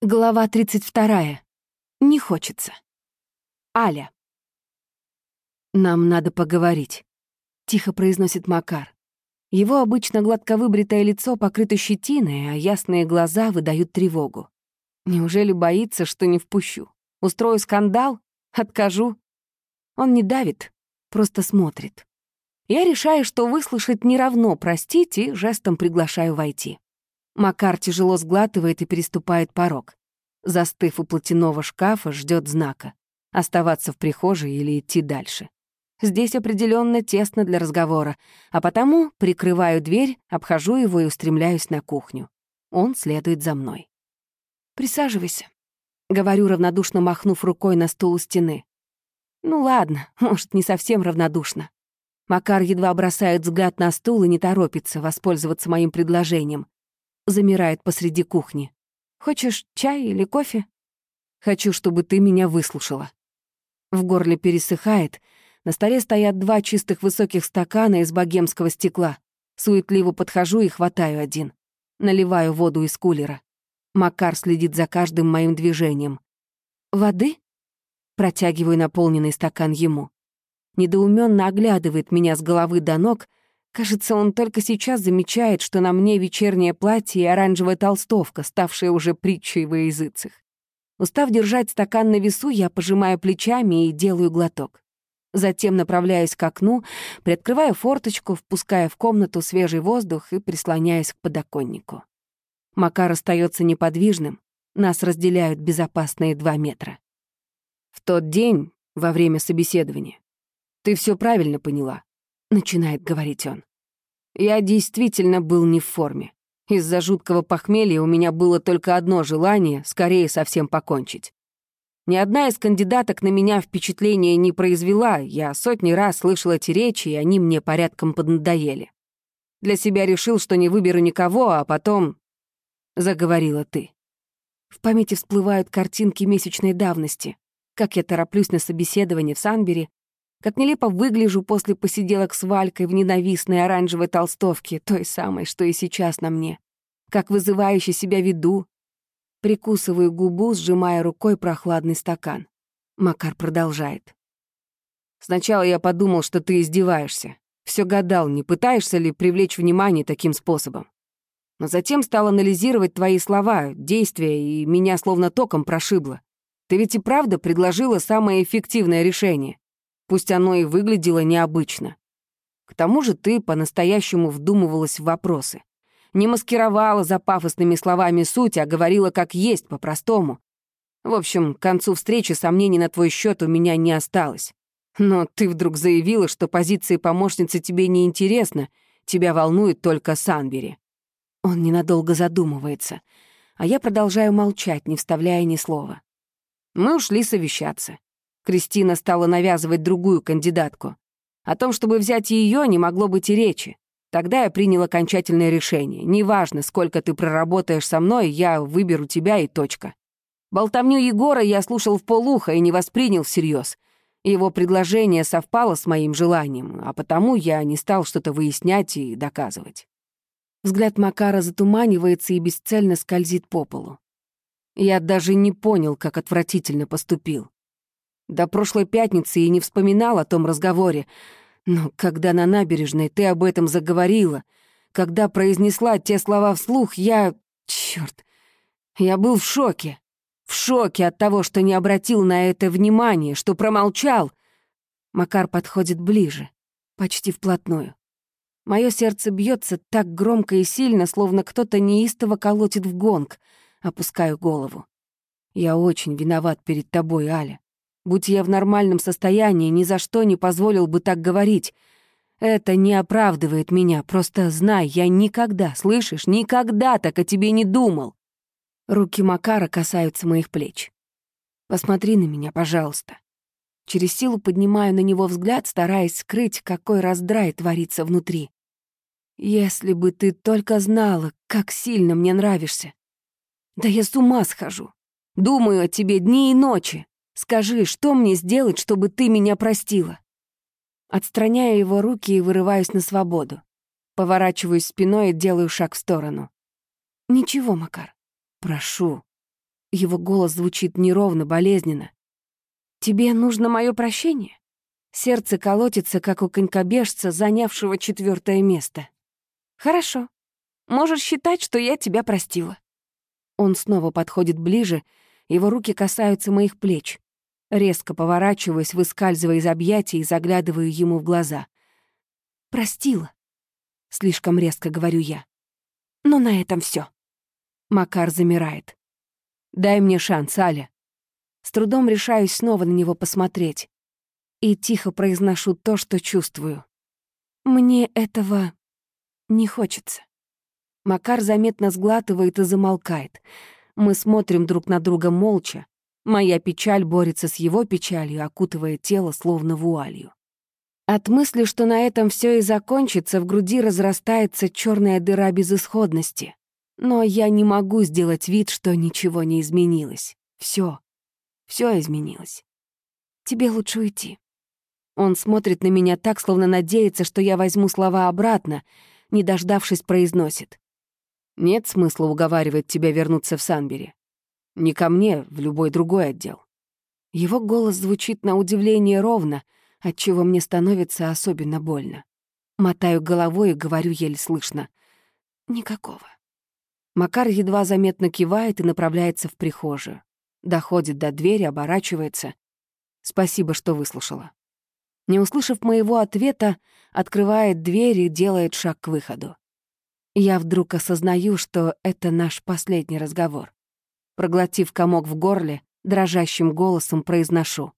Глава 32. Не хочется. Аля. «Нам надо поговорить», — тихо произносит Макар. Его обычно гладко выбритое лицо покрыто щетиной, а ясные глаза выдают тревогу. Неужели боится, что не впущу? Устрою скандал? Откажу? Он не давит, просто смотрит. Я решаю, что выслушать не равно простить, и жестом приглашаю войти. Макар тяжело сглатывает и переступает порог. Застыв у платяного шкафа, ждет знака. Оставаться в прихожей или идти дальше. Здесь определенно тесно для разговора, а потому прикрываю дверь, обхожу его и устремляюсь на кухню. Он следует за мной. «Присаживайся», — говорю, равнодушно махнув рукой на стул у стены. «Ну ладно, может, не совсем равнодушно». Макар едва бросает взгляд на стул и не торопится воспользоваться моим предложением замирает посреди кухни. «Хочешь чай или кофе?» «Хочу, чтобы ты меня выслушала». В горле пересыхает. На столе стоят два чистых высоких стакана из богемского стекла. Суетливо подхожу и хватаю один. Наливаю воду из кулера. Макар следит за каждым моим движением. «Воды?» Протягиваю наполненный стакан ему. Недоуменно оглядывает меня с головы до ног, Кажется, он только сейчас замечает, что на мне вечернее платье и оранжевая толстовка, ставшая уже притчей во языцах. Устав держать стакан на весу, я пожимаю плечами и делаю глоток. Затем направляюсь к окну, приоткрываю форточку, впуская в комнату свежий воздух и прислоняюсь к подоконнику. Макар остается неподвижным, нас разделяют безопасные два метра. В тот день, во время собеседования, ты все правильно поняла, начинает говорить он. Я действительно был не в форме. Из-за жуткого похмелья у меня было только одно желание — скорее совсем покончить. Ни одна из кандидаток на меня впечатления не произвела, я сотни раз слышал эти речи, и они мне порядком поднадоели. Для себя решил, что не выберу никого, а потом... Заговорила ты. В памяти всплывают картинки месячной давности, как я тороплюсь на собеседование в Санбери, как нелепо выгляжу после посиделок с Валькой в ненавистной оранжевой толстовке, той самой, что и сейчас на мне. Как вызывающе себя веду. Прикусываю губу, сжимая рукой прохладный стакан. Макар продолжает. «Сначала я подумал, что ты издеваешься. Все гадал, не пытаешься ли привлечь внимание таким способом. Но затем стал анализировать твои слова, действия, и меня словно током прошибло. Ты ведь и правда предложила самое эффективное решение пусть оно и выглядело необычно. К тому же ты по-настоящему вдумывалась в вопросы. Не маскировала за пафосными словами суть, а говорила как есть, по-простому. В общем, к концу встречи сомнений на твой счет у меня не осталось. Но ты вдруг заявила, что позиция помощницы тебе не интересна, тебя волнует только Санбери. Он ненадолго задумывается, а я продолжаю молчать, не вставляя ни слова. Мы ушли совещаться. Кристина стала навязывать другую кандидатку. О том, чтобы взять ее, не могло быть и речи. Тогда я принял окончательное решение. Неважно, сколько ты проработаешь со мной, я выберу тебя и точка. Болтовню Егора я слушал в полуха и не воспринял всерьез. Его предложение совпало с моим желанием, а потому я не стал что-то выяснять и доказывать. Взгляд Макара затуманивается и бесцельно скользит по полу. Я даже не понял, как отвратительно поступил. До прошлой пятницы и не вспоминал о том разговоре. Но когда на набережной ты об этом заговорила, когда произнесла те слова вслух, я... Чёрт! Я был в шоке. В шоке от того, что не обратил на это внимания, что промолчал. Макар подходит ближе, почти вплотную. Мое сердце бьется так громко и сильно, словно кто-то неистово колотит в гонг. Опускаю голову. Я очень виноват перед тобой, Аля. Будь я в нормальном состоянии, ни за что не позволил бы так говорить. Это не оправдывает меня, просто знай, я никогда, слышишь, никогда так о тебе не думал. Руки Макара касаются моих плеч. Посмотри на меня, пожалуйста. Через силу поднимаю на него взгляд, стараясь скрыть, какой раздрай творится внутри. Если бы ты только знала, как сильно мне нравишься. Да я с ума схожу. Думаю о тебе дни и ночи. Скажи, что мне сделать, чтобы ты меня простила?» Отстраняю его руки и вырываюсь на свободу. Поворачиваюсь спиной и делаю шаг в сторону. «Ничего, Макар. Прошу». Его голос звучит неровно, болезненно. «Тебе нужно мое прощение?» Сердце колотится, как у конькобежца, занявшего четвертое место. «Хорошо. Можешь считать, что я тебя простила». Он снова подходит ближе, его руки касаются моих плеч. Резко поворачиваясь, выскальзывая из объятий и заглядываю ему в глаза. «Простила», — слишком резко говорю я. «Но на этом все. Макар замирает. «Дай мне шанс, Аля». С трудом решаюсь снова на него посмотреть. И тихо произношу то, что чувствую. Мне этого не хочется. Макар заметно сглатывает и замолкает. Мы смотрим друг на друга молча. Моя печаль борется с его печалью, окутывая тело словно вуалью. От мысли, что на этом все и закончится, в груди разрастается черная дыра безысходности. Но я не могу сделать вид, что ничего не изменилось. Все, все изменилось. Тебе лучше уйти. Он смотрит на меня так, словно надеется, что я возьму слова обратно, не дождавшись, произносит. Нет смысла уговаривать тебя вернуться в Санбери. Не ко мне, в любой другой отдел. Его голос звучит на удивление ровно, отчего мне становится особенно больно. Мотаю головой и говорю еле слышно. Никакого. Макар едва заметно кивает и направляется в прихожую. Доходит до двери, оборачивается. Спасибо, что выслушала. Не услышав моего ответа, открывает дверь и делает шаг к выходу. Я вдруг осознаю, что это наш последний разговор. Проглотив комок в горле, дрожащим голосом произношу.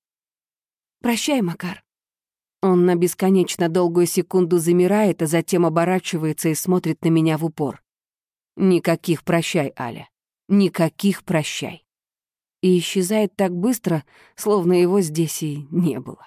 «Прощай, Макар». Он на бесконечно долгую секунду замирает, а затем оборачивается и смотрит на меня в упор. Никаких прощай, Аля. Никаких прощай. И исчезает так быстро, словно его здесь и не было.